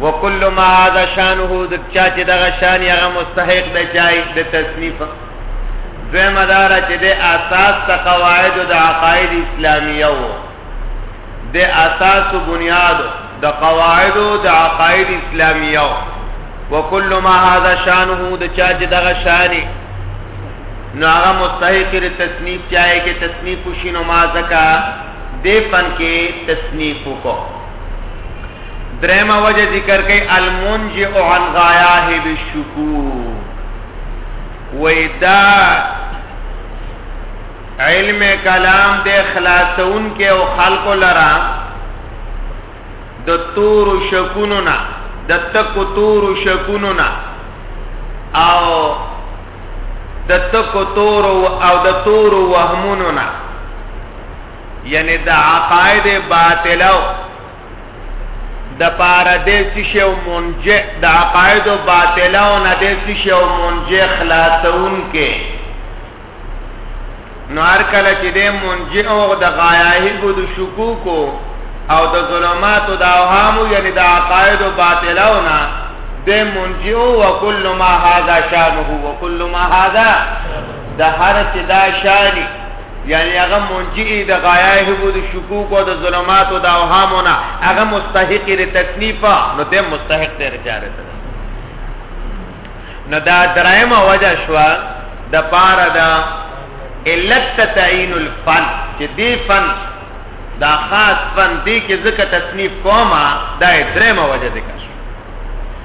وکل ما هذا شانه د چا چې دغه شان هغه مستحق دی چای د تصنیف دوی مدار چې د اساس ته قواعد د عقاید اسلامیه وو د اساس او بنیاد د قواعد د عقاید اسلامیه وو وکل ما هذا شانه د چا چې دغه شانی نو هغه مستحق د تصنیف چای کې تصنیف شینو ما زکا دې فن کې تصنیف وکړو درېمه وجه ذکر کوي المنجئ عن غایاه بالشکوک وېدا علم کلام د خلاصون کې او خلق لرا د تور شکونو نه د تک تور شکونو نه او د تک تور او د تور وهمونو نه یعنی د عقاید باطلو د پاره دې چې شو مونږ د عقاید او باطلو نه دې چې شو مونږ خلاصون کې نو هر کله چې دې مونږ او د غایاهی کو د شکوکو او د ظلمات او د اوهام یعنی د عقاید او باطلو نه دې مونږ او وکل ما هاذا شانه وکل ما هاذا د هر چې دا شانی یعنی هغه منجی د غایه هو د شکوک او د ظلمات او د اوهامونه هغه مستحق دی تصنیف نو د مستحق دی رجاره ده نو دا درایم وجه شو د پاره دا علت تعین الفن چې دی فن دا خاص فن دی کې ځکه تصنیف کوما دا دریم وجه ذکر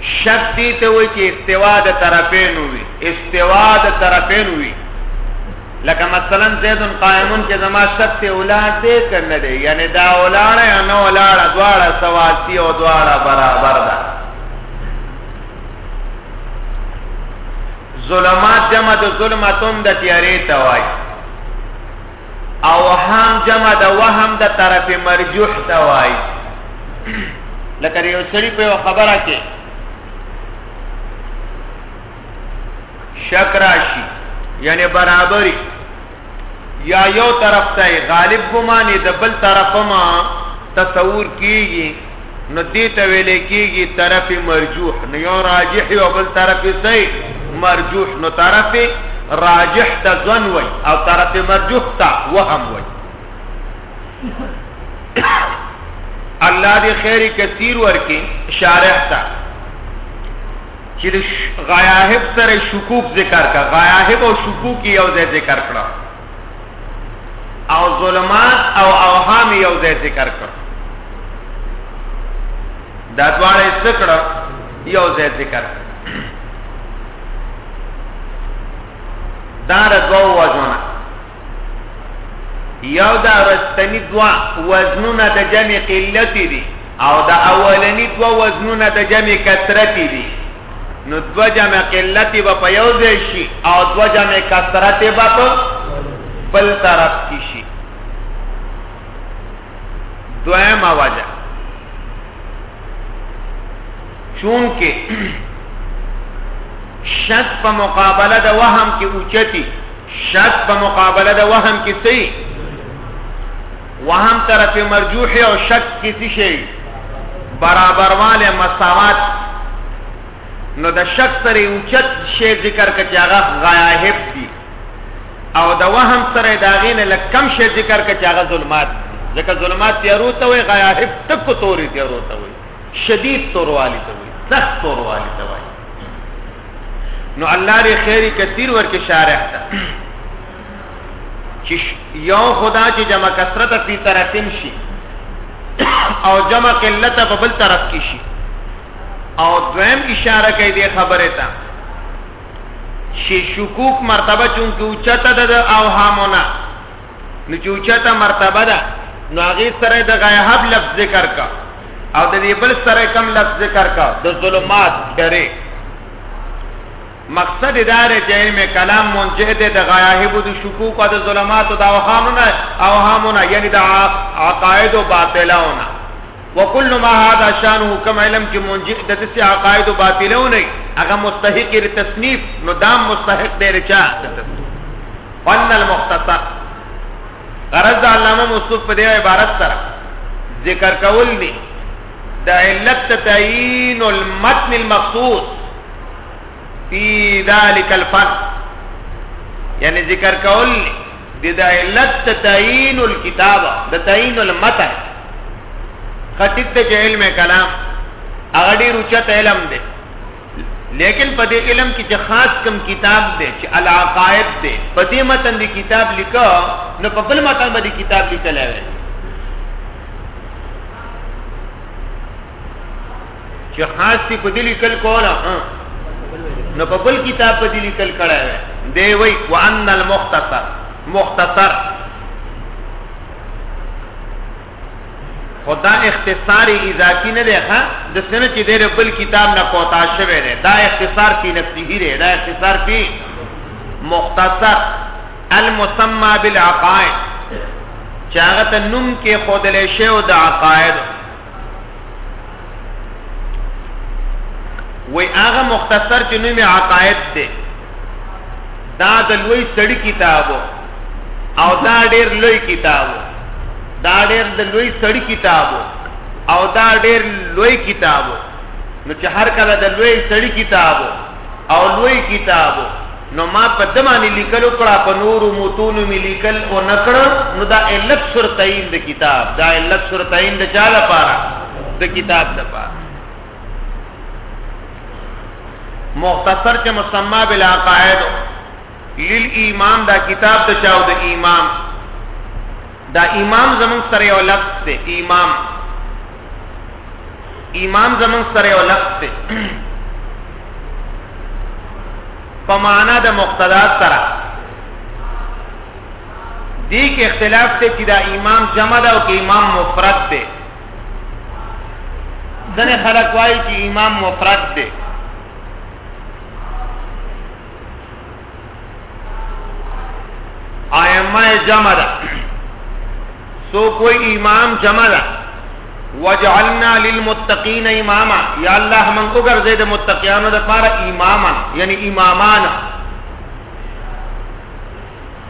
شک دي ته وي چې استوا د طرفین وي استوا د طرفین وي لکه مثلا زید قائمون چې زما شک ته اولاد دې کنه دي یعنی دا اولاد یا نه اولاد دواړه سواسی او دواړه برابر ده ظلمات جمع د ظلمتون د تیارې توای اوهام جمع د وهم د طرف مرجوح ته وای لکه یو سړي په خبره کې شک راشي یعنی برابرۍ یا یو طرف ته غالب ګمانه د بل طرف ما تصور کیږي نو دې ته ویل کېږي طرف مرجوح نو یو راجح یو بل طرف صحیح مرجوح نو طرف راجح ته ځن وای او طرف مرجوح ته وهم وای الله دې خیر کثیر ورکې شارح ته چې غیاهب سره شکوک ذکر کا غیاهب او شکوک یو ځای ذکر کړه او ظلمات او اوهام یو ځای ذکر کړ دا دواړه ذکر یو ځای ذکر دا د دوه وزنونه یو دا رستنی دوا وزنونه د جمع قلت دي او دا اولنی دوا وزنونه د جمع کثرت دي نو دو جمع قلت به په یو ځای شي او دو جمع کثرت به په بل طرف کې شي دویمه وجه چونکه شک په مقابله د وهم کې اوچتی شک په مقابله د وهم کې صحیح وهم طرف مرجوح او شک کسی شي برابرواله مساوات نو د شک سره اوچت شی ذکر کچ هغه غایب دي او د وهم سره داغین لکم شی ذکر کچ هغه ظلمات ځکه ظلمات تیارو ته وي غایب تک توري تیارو ته وي شدید توروالی ته وي سخت توروالی ته وي نو الله دې خیری کثیر ورکه شارح ته چې یو خدا چې جمع کثرت په طرفین شي او جمع قلت په بل طرف کې شي او دویم اشاره کوي د خبره ته چې شکوک مرتبه چون کې اوچته ده او هامونه نو چې اوچته مرتبه ده نو هغه سره د غیاب لفظ ذکر کا او د دې بل سره کم لفظ ذکر کا د ظلمات ډره مقصد دا دی چې علم کلام منجه دی د غیاهب د شکوک او د ظلمات او د اوهامو نه اوهامو نه یعنی د عقاید او باطلو نه وکل ما هذا شانه کم علم کې منجه د دې عقاید او باطلو نه هغه مستحق لري تصنیف نو دام مستحق دی رچا فن المختصر غرض علامه مصطفی په دې عبارت سره ذکر کول دي د علت تعین المتن المخصوص فی ذلک الفصل یعنی ذکر کول د د علت تعین الكتاب د تعین المتن خطیب ته علم کلام هغه ډیر اوچت علم دی لیکن په دې علم کې چې خاص کم کتاب دی چې العقائد دی په دې متن دی کتاب لیکو نو په بل متن باندې کتاب لیکل وی چې خاص دی په دلی کل کولا ها نو په بل کتاب په دلی کل کړه دی وی وان المختصر مختصر خدا اختصار اضافي نه دی ښا د سنه چې د بل کتاب نه کوتا شوی دی دا اختصار په نفسي دی دا اختصار په مختصر المسمى بالعقائد چې هغه ته نوم کې خودلې شی او د عقائد وای هغه مختصر چې نوم عقاید دی دا د لوی سړی کتابو او دا ډیر لوی کتابو دا ډیر د لوی سړی کتابو او دا ډیر لوی کتابو نو چې هر کله د لوی سړی کتابو او لوی کتابو نو ما په دمانه لیکلو کړه په نورو متون می لیکل او نکړ نو دا علت شرطین د کتاب دا علت شرطین د چا لپاره د کتاب لپاره مختصر چې مسما بلا قاعده للایمان دا کتاب د چاو د ایمان دا امام زمون سره یو لفظ دی امام امام زمون سره یو لفظ دی په معنا د مقتدا سره دې کې اختلاف دی چې دا امام جمع ده او کې امام مفرد دی ځنې خلک وایي چې امام مفرد دی ائمه جمع ده سو کوئی امام جمع ده وجعلنا للمتقین اماما یا الله من وګرځې د متقینانو لپاره اماما یعنی امامان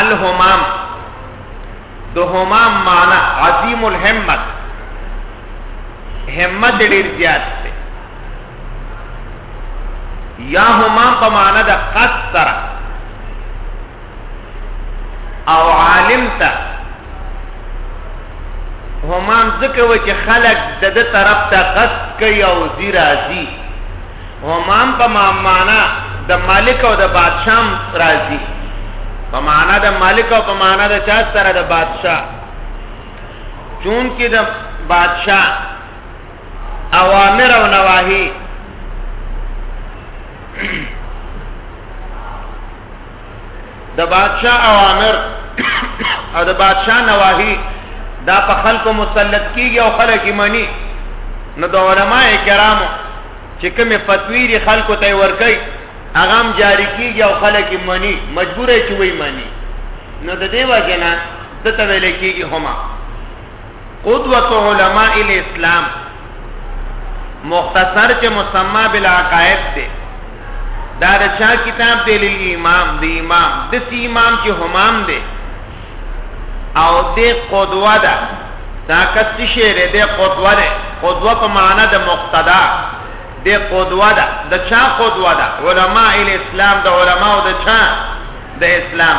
الهمام د همام معنا عظیم الهمت همت ډیر زیات دی یا همام په معنا د قصر او عالم ته همام ځکه و چې خلق د دې طرف ته قصد کوي او زیرازي همام په معنا د مالک او د بادشاہ راځي په معنا د مالک او په معنا د چا سره د بادشاہ چون کې د بادشاہ اوامر او نواهی د بادشاہ اوامر او د بادشاہ نواهی دا په خلکو مسلط کیږي او خلک یې مني نو د علما کرامو چې کومې فتوی دي خلکو ته ورکي هغه هم جاری کیږي او خلک یې مني مجبور یې چې وایي مني نو د دې وجه نه د ته ویل کیږي هما قدوة علماء الاسلام مختصر چې مسمى بالعقائد دی دا د چا کتاب دی لیل امام دی امام د سی امام چې همام دی او د قدوه ده دا کس شی دی د قدوه ده قدوه په معنا د مقتدا د قدوه ده د چا قدوه ده علماء الاسلام د علماء او د چا د اسلام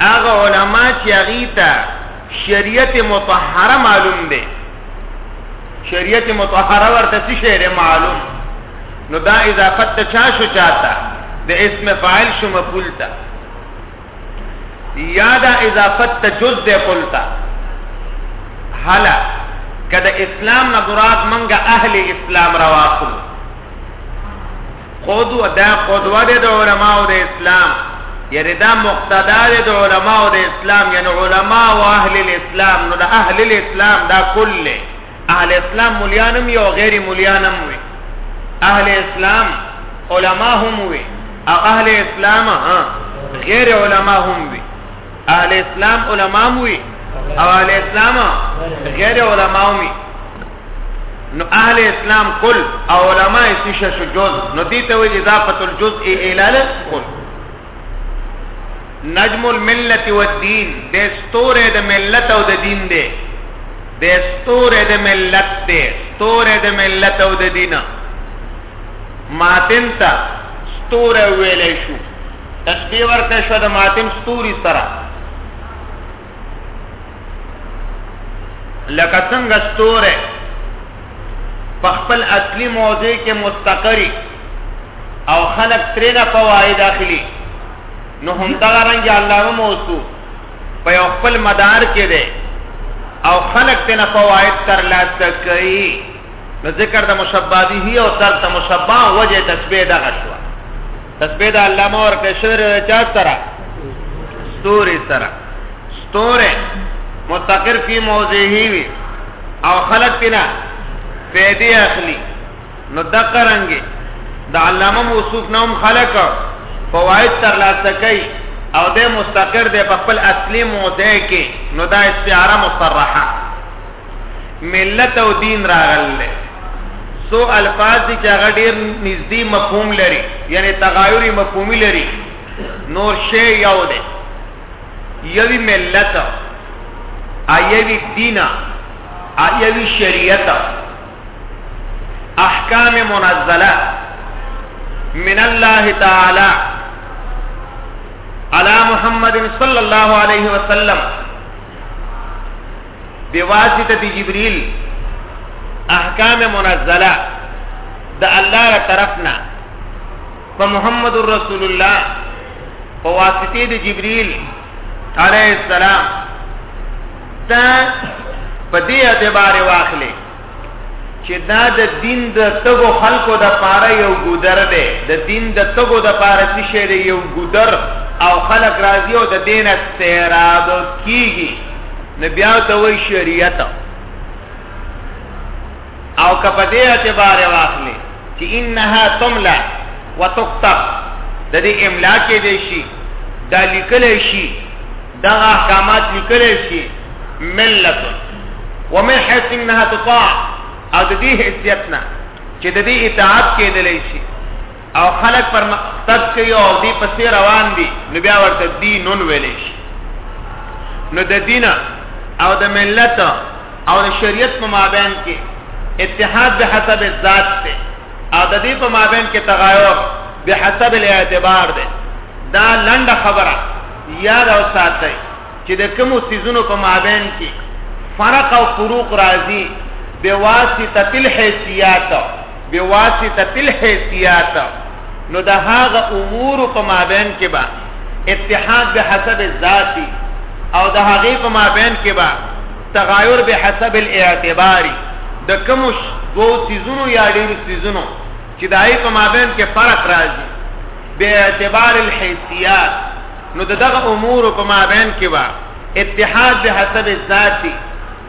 هغه علما چې هغه ته شریعت مطهره معلوم دی شریعت مطهره ورته څه شی معلوم نو دا اضافت ته چا شو چاته د اسم فاعل شو مفعول ته یا دا اضافت ته جز ده قلتا حالا کده اسلام نه مراد منګه اهل اسلام رواخلو قدوه دا قدوه ده د علماء د اسلام یعنی دا مقتدا ده د علماء د اسلام یعنی علماء او اهل الاسلام نو د اهل الاسلام دا کل اهل اسلام مليانم یو غیر مليانم وي اهل اسلام علماء هم وي او اهل اسلام ها غیر علماء هم وي اهل اسلام علماء هم وي او اهل اسلام غیر علماء هم وي نو اهل اسلام کل او علماء سیشه شو جز نو دي ته وی اضافه الجزء الى کل نجم الملت والدين د ستوره د ملت او د دین دی د ستوره د ملت دی ستوره د ملت او د دین ماتن تا ستوره ویلې شو تشبیه ورته شو د ماتن ستوري سره لکه څنګه ستوره په خپل اصلي موضع کې مستقری او خلق ترې نه فواید اخلي نو هم دا رنګ الله موصوف په یو خپل مدار کې دی او خلق ته نه فواید تر لاسه کوي نو ذکر د مشبابه او تر ته مشبا وجه تشبیه دغه شو تسبیح د الله مو ورکړې شوې ده چا سره ستوري سره ستوره متقر فی موضعه وی او خلق پینا پیدې اخلي نو دقه رنګي د علامه موصوف نوم خلق فواید تر لاسه کوي او د مستقر د خپل اصلي موضع کې نو دا استعاره مصرحه ملت او دین راغل دی سو الفاظ دي چې هغه ډیر نږدې مفهوم لري یعنی تغایری مفهومی لري نور شی یو دی یوی ملت ایوی دین ایوی شریعت احکام منزله من الله تعالی على محمد صلى الله عليه وسلم بواسطه جبريل احکام منزله د الله را طرفنا په محمد رسول الله په واسطه د جبريل عليه السلام ته په دې اعتبار واخلې چې دا د دین د تګو خلکو د پاره یو ګودر دی د دین د تګو د پاره څه شی دی یو ګودر او خلک راضی او د دین استعراض کیږي نو بیا ته وی شریعت او کپ دې اعتبار واخلې چې انها تملا وتكتب د دې املاک دې شي دا لیکل شي دا احکامات لیکل شي ملت ومن حيث انها تطاع او د دې حیثیتنا چې د دې اطاعت کېدل شي او خلق پر مقصد کوي او دې پسې روان دي نو بیا ورته دینون ویل شي نو د دین او د ملت او د شریعت په مابین کې اتحاد به حسب ذات ته او د دې په مابین کې تغایر به حسب الاعتبار ده دا لنډه خبره یاد او ساتي چې د کوم سيزونو په مابین کې فرق او فروق راځي بواسطه تل حیثیت بواسطه تل حیثیت نو د هغه امور په مابین کې با اتحاد به حسب ذاتی او د هغه په مابین کې با تغایر به حسب الاعتباری د کوم دوه سيزونو یا ډیرو سيزونو چې دای په مابین کې فرق راځي به اعتبار الحیثیات نو دغه امور په مابین کې با اتحاد به حسب ذاتی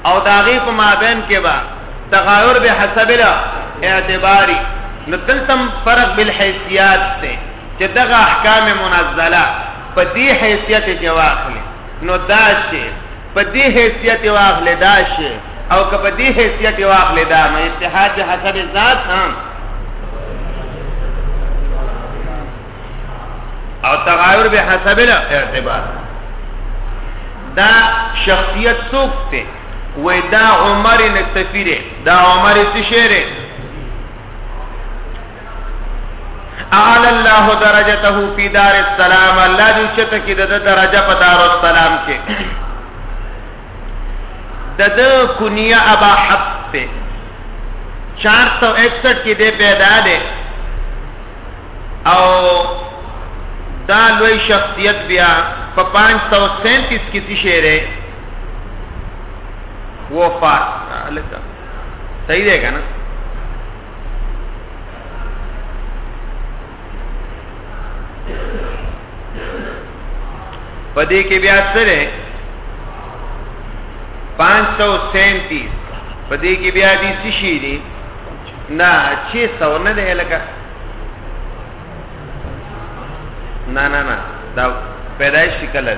او داغه په مابین کې با تغایر به حسب لا اعتباری نو دلتم فرق بالحیثیات ته چې دغه احکام منزله په دې حیثیت جواخله نو دا شی په دې حیثیت واخلې دا شی او که په دې حیثیت واخلې دا نو اتحاد به حسب ذات هم او تغایر به حسب الاعتبار دا شخصیت څوک ته وې دا عمر نصفی دا عمر څه شعر اعل الله درجته فی دار السلام الله دې چې ته کې د درجه په دار السلام کې د د کنیه ابا حفص ته 461 کې دې پیدا ده او دا لوی شخصیت بیا په 537 کې تشهیر وفات لکه صحیح ده کنه په دې کې بیا سره 537 په دې کې بیا دي څه شي دي نه 600 نه ده لکه نه نه نه دا پیدایشي کله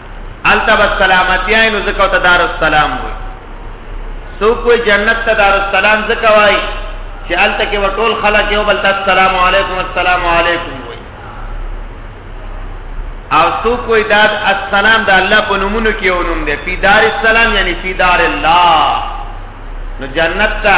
الته بس سلامتی نو زکه ته دار السلام وي سو کوئی جنت ته دار السلام زکه وای چې الته کې وټول خلک یو بل ته السلام علیکم السلام علیکم وي او سو کوئی داد السلام د الله په نومونو کې ونوم دی فی دار السلام یعنی فی دار الله نو جنت ته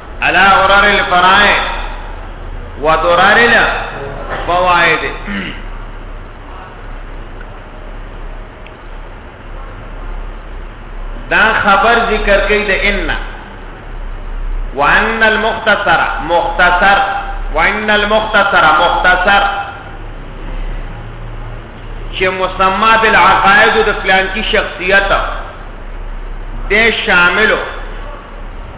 علا غرار الفرائع و درار الفوائد دا خبر ذکر کوي د ان وان المختصر مختصر وان المختصر مختصر چې مسما بالعقائد د پلان کی شخصیت د شاملو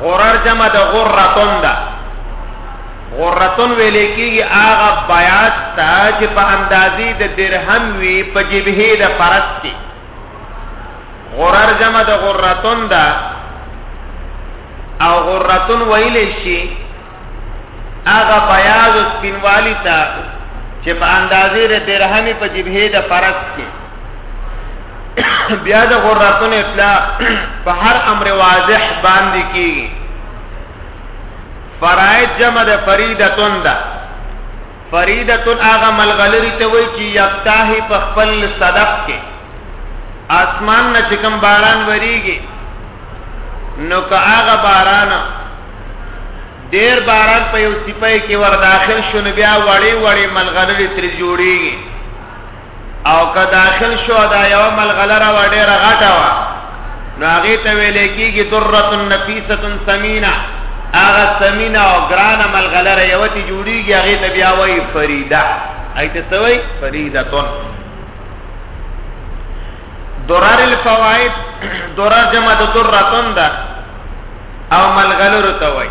غرر جمع د غرتون ده غرتون ویل کېږي هغه بیاض ته چې په اندازې د درهم وي په جبهه د فرس کې غرر جمع د غرتون ده او غرتون ویل شي هغه بیاض او سپینوالی ته چې په اندازې د درهمې په جبهې د فرس کې بیا د غراتون اطلاع په هر امر واضح باندې کیږي فرائض جمع د فریدتون ده فریدتن هغه ملغلری ته وای چې یفتاحی په خپل صدف کې اسمان نه چې کوم باران وریږي نو که هغه باران ډیر باران په یو سپای کې ور داخل شون بیا وړي وړي ملغلری تر جوړیږي او که داخل شو دا یو ملغلره و ډېره غټه وه نو هغې ته ویل کېږي درة نفیسة ثمینه هغه ثمینه او ګرانه ملغلره یوه تې جوړېږي هغې ته بیا وایي فریده هغې ته څه وایي فریدتون درر الفوائد درر جمع د درتون ده او ملغلرو ته وایي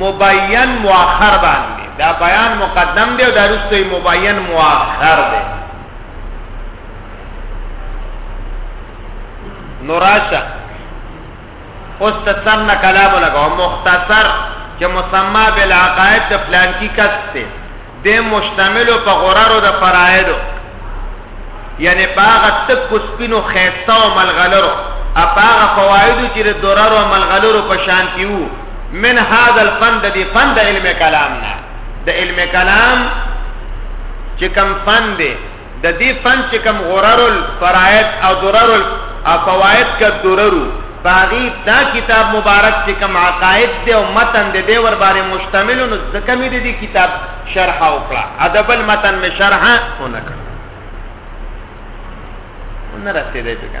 مبین مؤخر باندې دا بیان مقدم دی او دا رسته مبین مؤخر دی نوراشه اوس تسنه کلام لګاو مختصر چې مسما بالعقائد فلان کی کس ته د مشتمل په غررو د فرایدو یعنی په هغه تک سپینو خیسته او ملغلرو په هغه فوایدو چې د دررو او ملغلرو په شان کې وو من هاذا الفن د دې فن د علم کلام نه د علم کلام چې کم فن دی د دې فن چې کوم غرر الفرائض او درر الفوائد کا دررو باغی دا کتاب مبارک چې کوم عقاید دی او متن دی دی ور باندې مشتمل نو ځکه مې دې کتاب شرح وکړه ادب المتن می شرح ونه کړ نه رسیدې څنګه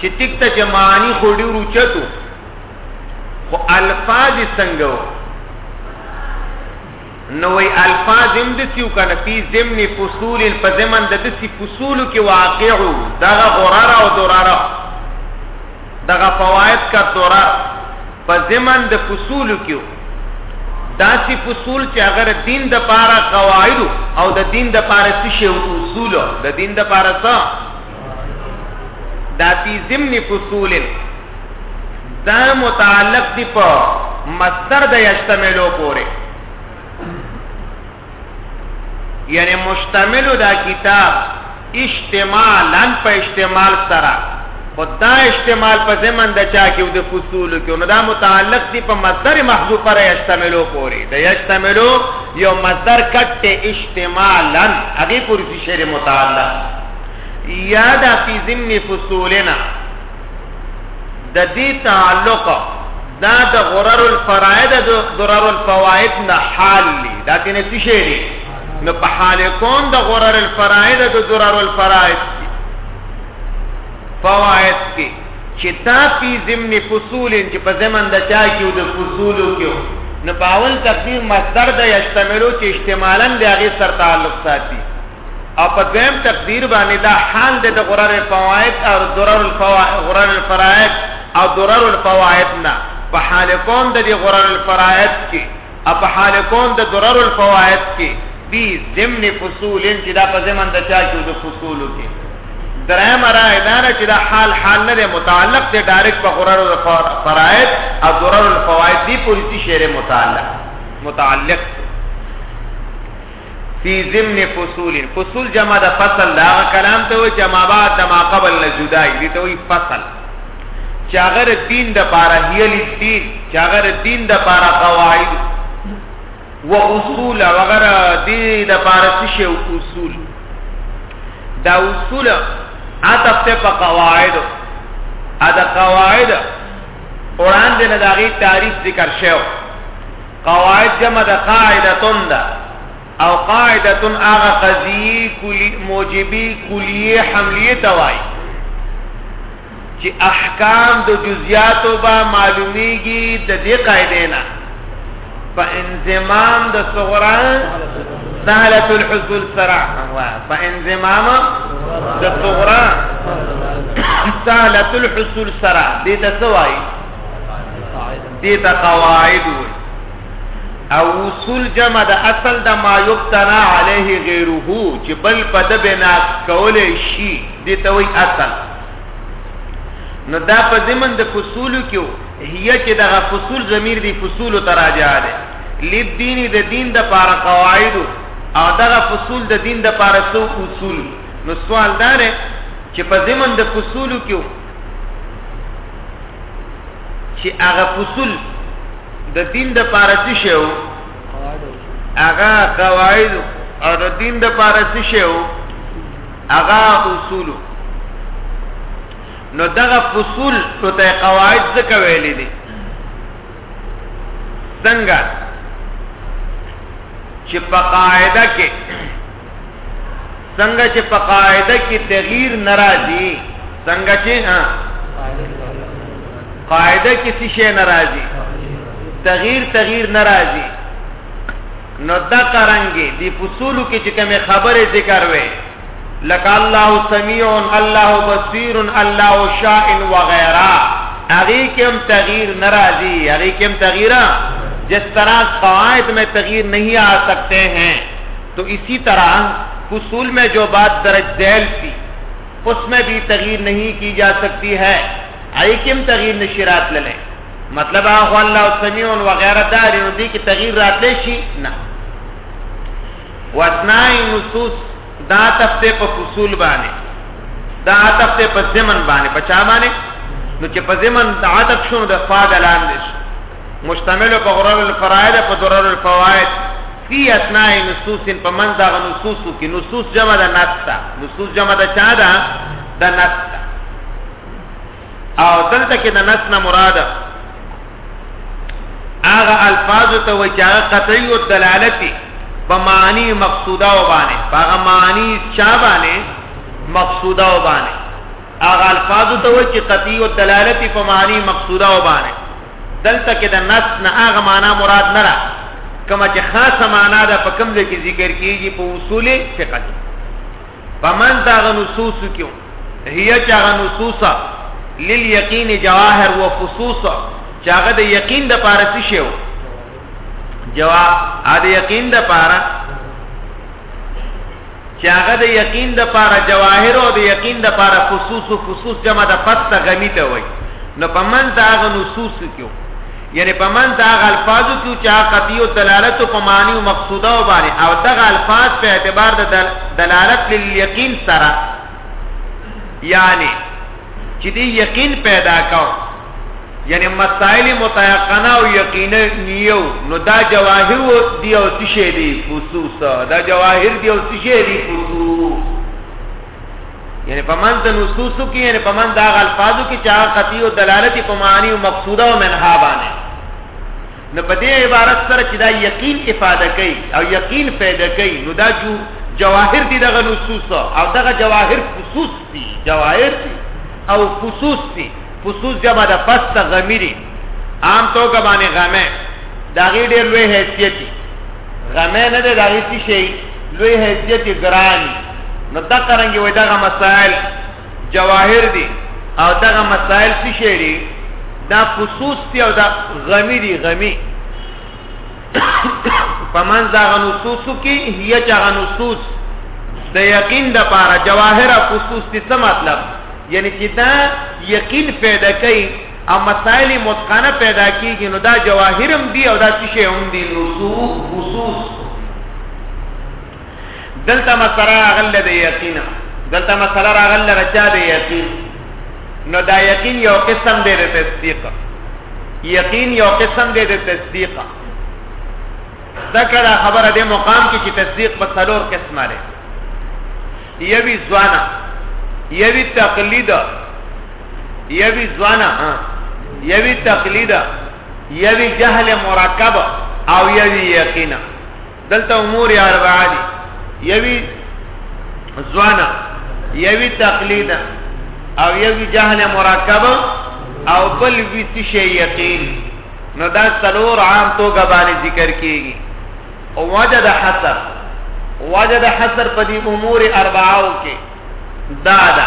چې ټیک ته چې معنی خو ډېر اوچتو خو الفاظ څنګه وو نو وی الفاظ هم د سیو کنه پی ضمن فصول په ضمن د دسی فصول کې واقع وو دغه غراره او دراره دغه فواید کا دورا په ضمن د فصول کې وو داسی فصول چې اگر دین د پاره قواعد او د دین د پاره څه شی اصول د دین د پاره څه دا فی ضمن فصول دا متعلق دی په مصدر د یشتملو پورې یعنی مشتمل دا کتاب اجتماعا په اجتماع سره خدا اجتماع په زمن د چا کې د فصول کې نو دا متعلق دی په مصدر محذوف پر یشتملو پورې د یشتملو یو مصدر کټه اجتماعا هغه پورې شری متعلق یا دا فی ضمن فصولنا د دې تعلق دا د غرر الفرائد د ضرر الفوائد نه حال دی دا تینه څه شی دی نو په حال کون د غرر الفرائد د ضرر الفرائد فوائد کې چې تا فی ضمن فصول چې په زمن د چا کې د فصولو کې نو باول تقدیر مصدر د یشتملو چې احتمالاً د هغه سره تعلق ساتي او په دویم تقدیر باندې دا حال د غرر فواید او ضرر الفوائد غرر الفرائد او ضرر الفوائد نه په حال کون د غرر الفرائد کې او په حال کون د ضرر الفوائد کې بی ضمن فصول چې دا په ضمن د چا کې د فصول کې درم را اداره چې دا حال حال نه متعلق دی ډایرک په غرر الفرائد او ضرر الفوائد دی پوری شعر متعلق متعلق فی ضمن فصول فصول جمع د فصل دا کلام ته و جمع بعد د ما قبل نه جدای دي ته وی فصل چاغر دین د پاره هیل دین چاغر دین د پاره قواعد و اصول وغیرہ دی د پاره څه اصول دا اصول عطف ته په قواعد ا د قواعد وړاندې نه داغي تعریف ذکر شوی قواعد جمع د قاعدتون ده او قاعدتون هغه قضیه کلی موجبی کلیه حملیه توای چې احکام د جزئیاتو با معلومیږي د دې قاعده نه په انضمام د صغرا سهله الحصول سرا په انضمام د صغرا سهله الحصول سرا دې ته څه وایي دې ته قواعد وي او اصول جمع د اصل د ما یبتنا علیه غیره چې بل په د بنا کول شي دې ته وي اصل نو دا په زمن د فصول کې هي چې د فصول ضمیر دی فصول تراجع ده لدین د دین د پار قواعد او دغه فصول د دین د پار سو اصول نو سوال دار چې په زمن د فصول کې چې هغه فصول د دین د پاره څه شو هغه قواعد او د دین د پاره څه شو هغه اصول نو دغه فصول ته ته قواعد څه کویل دي څنګه چې په قاعده کې څنګه چې په قاعده کې تغییر ناراضي څنګه چې ها قاعده کې څه شی ناراضي تغییر تغییر ناراضي نو دا قرانګي دی فصولو کې چې کومه خبره ذکر وې لک الله سميع الله بصير الله شاء وغيرها هغه کوم تغییر ناراضي هغه کوم تغییر جس طرح قواعد میں تغییر نہیں آ سکتے ہیں تو اسی طرح حصول میں جو بات درج ذیل تھی اس میں بھی تغیر نہیں کی جا سکتی ہے ایکم تغیر نشیرات لے مطلب هغه الله او سميع او غیره دار نو دي کې تغییر راتلی شي نه واسنای نصوص دا تفته په فصول باندې دا تفته په زمن باندې په چا باندې نو چې په زمن د عادت شون د فاعل لاندې مشتمل په غرر الفرائد په درر الفوائد فی اسناء نصوص په من دا نصوص کې نصوص جمع ده نصتا نصوص جمع ده چا ده د نصتا او دلته کې د نص نه مراد هغه الفاظ ته وایي چې هغه قطعي او دلالتي په معنی مقصوده و باندې هغه معنی چا باندې مقصوده و باندې هغه الفاظ ته وایي چې قطعی او دلالت په معنی مقصوره و باندې دلته کې د نص نه هغه معنا مراد نه را کما چې خاصه معنا ده په کوم ځای کې ذکر کیږي په اصول فقه کې فمن دا نصوص کیو هي چا نصوصا لليقين جواهر وخصوصا چاغه د یقین د پاره څه شیو جواب ا د یقین د پاره چې هغه د یقین د پاره جواهر او د یقین د پاره خصوص او خصوص جمع د پسته غمی ته وای نو په من دا غ نصوص کیو یعنی په من دا غ الفاظ کیو چې قطعی او دلالت په معنی او مقصوده او باندې او دا غ الفاظ په اعتبار د دلالت للیقین سره یعنی چې دې یقین پیدا کاو یعنی مسائل متيقنه او یقینه نیو نو دا جواهر و دی او تشه دی فصوص دا جواهر دی او تشه دی فصوص یعنی پمن د نصوص کی یعنی پمن دا الفاظو کی چا قطعی او دلالت په معنی او مقصوده او منها باندې نو په دې عبارت سره چې دا یقین افاده کوي او یقین پیدا کوي نو دا جو جواهر دي دغه نصوص او دغه جواهر خصوص دي جواهر دي او خصوص دي فصوص جمع ده فست غمیری عام توګه باندې غمه دا غي ډېر لوی حیثیت دی غمه نه ده دا غي څه شي لوی حیثیت ګران نو دا کرانګي وای دغه مسائل جواهر دي او دغه مسائل څه شي دي دا خصوص دي او دا غمی دي غمی فمن ذا غنصوص کی هي چا غنصوص د یقین د پاره جواهر خصوص څه مطلب یعنی چې دا یقین پیدا کوي او مسائل متقنه پیدا کیږي نو دا جواهرم دی او دا څه هم دی نصوص خصوص دلته مسره غل د یقین دلته مسره غل رچا د یقین نو دا یقین یو قسم دی د تصدیق یقین یو قسم دی د تصدیق ذکر خبره د مقام کې چې تصدیق په څلور قسمه لري یوی ځوانه یوی تقلید یوی ځوانه یوی تقلید یوی جهل مرکب او یوی یقینا دلته امور اربعه دي یوی ځوانه یوی تقلید او یوی جهل مرکب او بل ویت شی یقین نو دا څلور عام توګه باندې ذکر کیږي او وجد حسر وجد حسر په دې امور اربعه کې دا ده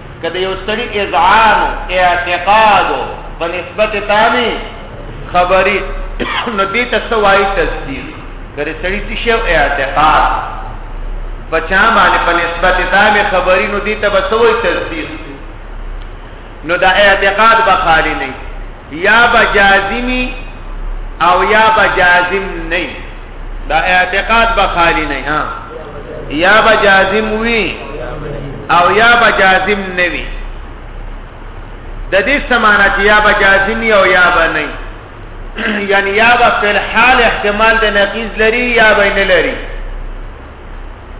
که د یو سړي اذعان او اعتقاد په نسبت تامي خبري نو دې ته سوای تصدیق کړي سړي څه شی اعتقاد په چا باندې په نسبت تامي خبري نو دې ته سوای تصدیق نو دا اعتقاد به خالی نه یا به جازمی او یا به جازم نه دا اعتقاد به خالی نه ها یا به جازم وی او یا به جازم نه وی د دې سمانه چې یا به جازم او یا به نه یعنی یا به په حال احتمال د نقیز لري یا به نه لري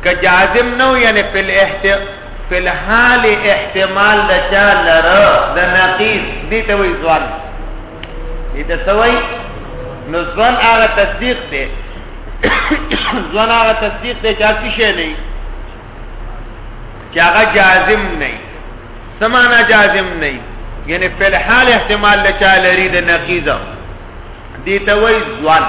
که جازم نو یعنی په الاحتمال په الحال احتمال د چا لره د نقیض دي ته وی ځوان دي ته سوي نو ځوان هغه تصدیق دی ځوان هغه تصدیق دی چې هیڅ شی نه چې هغه جازم نه سمانا جازم نه یعنی په الحال احتمال د چا لري د نقیضه دې ته وای ځوان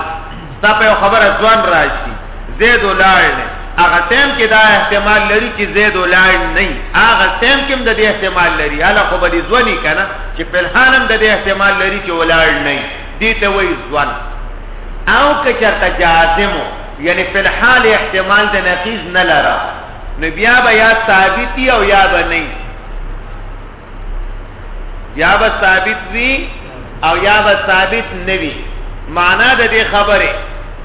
ستا په خبره ځوان راشي زید ولار نه هغه ټیم کې دا احتمال لري چې زید ولار نه هغه ټیم کې د دې احتمال لري هله خو به دې ځونی کنه چې په حالم د دې احتمال لري چې ولار نه دې ته وای ځوان او که چرته جازمو یعنی په حال احتمال د نقیز نه لره نو بیا به یا ثابت او یا به نه یا به ثابت وی او یا به ثابت نوی معنا د دې خبره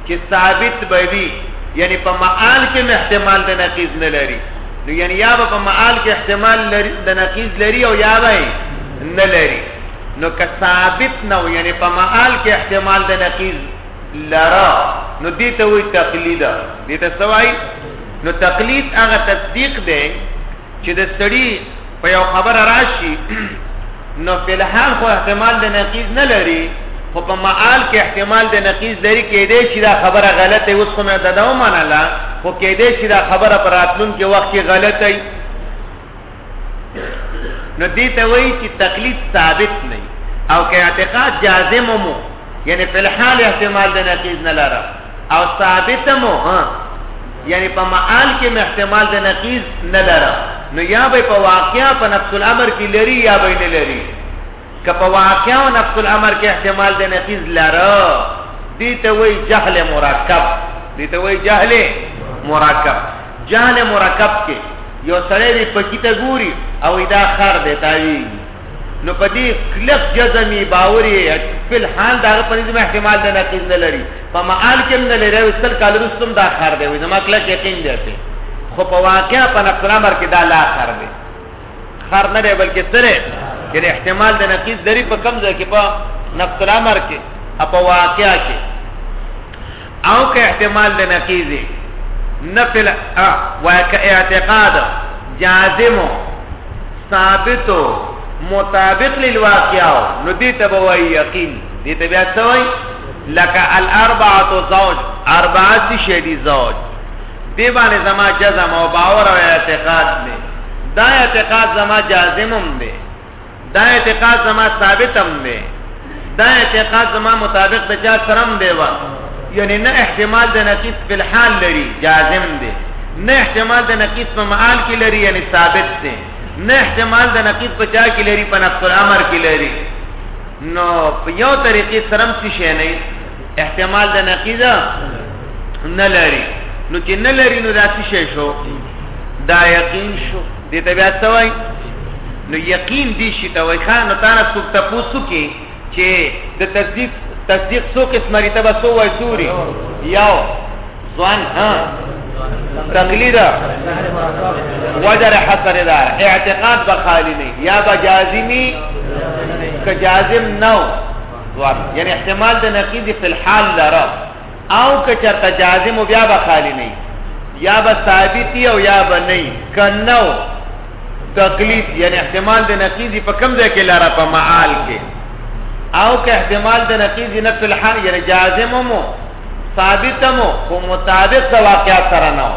چې ثابت به وی یعنی په معال کې احتمال د نقیز نه لري نو یعنی یا به په معال کې احتمال لري د نقیز لري او یا به نه لري نو که ثابت نه یعنی په معال کې احتمال د نقیز لرا نو دې ته وی تقلید دې ته سوای نو تقلید هغه تصدیق دی چې د سړي په یو خبره راشي نو په الحال خو احتمال د نقیز نه لري خو په معال کې احتمال د نقیز لري کې دې چې دا خبره غلطه اوس خو مې دداو منله خو کې دې چې دا خبره پر راتلون کې وخت کې غلطه وي نو دې ته وایي چې تقلید ثابت نه او که اعتقاد جازم مو یعنی په الحال احتمال د نقیز نه لري او ثابت مو ها یعنی په معال کې احتمال د نقیز نه لره نو یا به په واقعیا په نفس الامر کې لري یا به نه لري که په واقعیا او نفس الامر کې احتمال د نقیز لره دي ته وای جهل مرکب دي ته وای جهل مرکب جهل مرکب کې یو سړی په کیته ګوري او دا خر دی تاویږي نو په دې کلک جزمي باوري خپل حال دغه په دې احتمال د نقیز نه لري په معال کې نه لري او سل کال رسوم دا خار دی وي زما کلک یقین دی ته خو په واقع په نفس الامر کې دا لا خار دی خار نه دی بلکې سره چې احتمال د نقیز لري په کم ځای کې په نفس الامر کې په واقع کې او که احتمال د نقیزه نفل ا وک اعتقاد جازم ثابت مطابق للواقعو نو دې ته وای یقین دې ته بیا څه وای لکه الاربعه زوج اربعه شدی زوج دې باندې زما جزم او باور او اعتقاد دې دا اعتقاد زما جازمم دې دا اعتقاد زما ثابت هم دی دا اعتقاد زما مطابق د چا سرم دی و یعنی نه احتمال د نقیص په الحال لري جازم دی نه احتمال د نقیص په معال کې لري یعنی ثابت دی نه احتمال د نقیص په چا کې لري په نفس الامر کې لري نو په یو طریقې سرم څه شي نه احتمال د نقیص نه لري نو چې نه لري نو دا څه شي شو دا یقین شو دې ته بیا څه وایي نو یقین دې شي ته وایي ښه نو تا نه څوک تپوس وکړي چې د تصدیق تصدیق څو قسمه لري ته به څو وایي سوري یو ځوان ها تقلید وجر حسر دار اعتقاد بخالی نه یا بجازمی که جازم نو ځوان یعنی احتمال د نقیض فی الحال لره او که چرته جازم بیا به خالی نه یا به ثابت او یا به نه کنو تقلید یعنی احتمال د نقیزی په کم ځای کې لاره په معال کې او که احتمال د نقیزی نه په الحال یعنی جازم مو ثابت مو خو مطابق د واقعات سره نه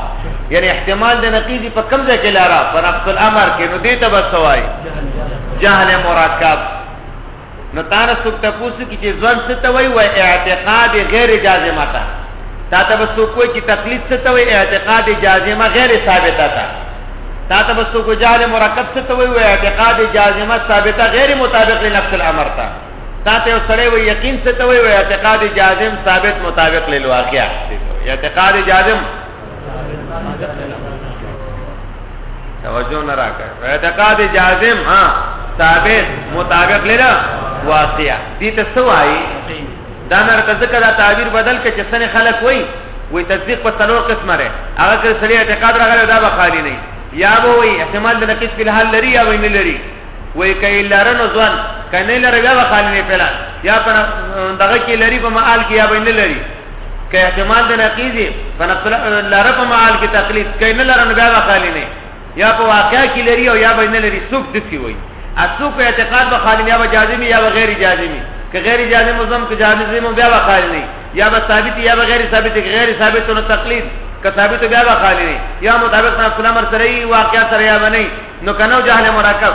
یعنی احتمال د نقیزی په کم ځای کې لاره په نفس الامر کې نو دې ته بسوای جهل مرکب نو تانه څوک تاسو کی چې ځوان څه ته وای و اعتقاد غیر جازمه تا تا ته بس څوک وای چې تقلید څه ته وای اعتقاد جازمه غیر ثابته تا تا ته بس څوک جال مرکب څه ته وای و اعتقاد جازمه ثابته غیر مطابق لنفس الامر تا تا ته سره وای یقین څه ته وای و اعتقاد جازم ثابت مطابق للواقع اعتقاد جازم توجه نه راکړ اعتقاد جازم ها ثابت مطابق لرا واقع دي ته سوای دا نر ته ذکر دا تعبیر بدل کې چې سن خلق وای وای تصدیق په څلور قسمه لري هغه کې سړي اعتقاد راغلی دا به خالی نه یا به وای احتمال د نقص په حال لري یا وای نه لري وای کای لرنو ځوان کنه لري بیا به خالی نه پیلا یا په دغه کې لري په معال کې یا به نه لري که احتمال د نقیزي په نقص لاره په معال کې تقلید کین لاره نه بیا خالی نه یا په واقع کې لري او یا به نه لري سوق دسی وي اسو په اعتقاد به خالی یا به جازمي یا به غیر جازمي که غیر جازم مزم که جازم بیا به خالی نه یا به ثابت یا به غیر ثابت غیر ثابت نو تقلید که ثابت بیا به خالی نه یا مطابق نقص الامر سره واقع سره یا بنئ نو کنو جهل مرکب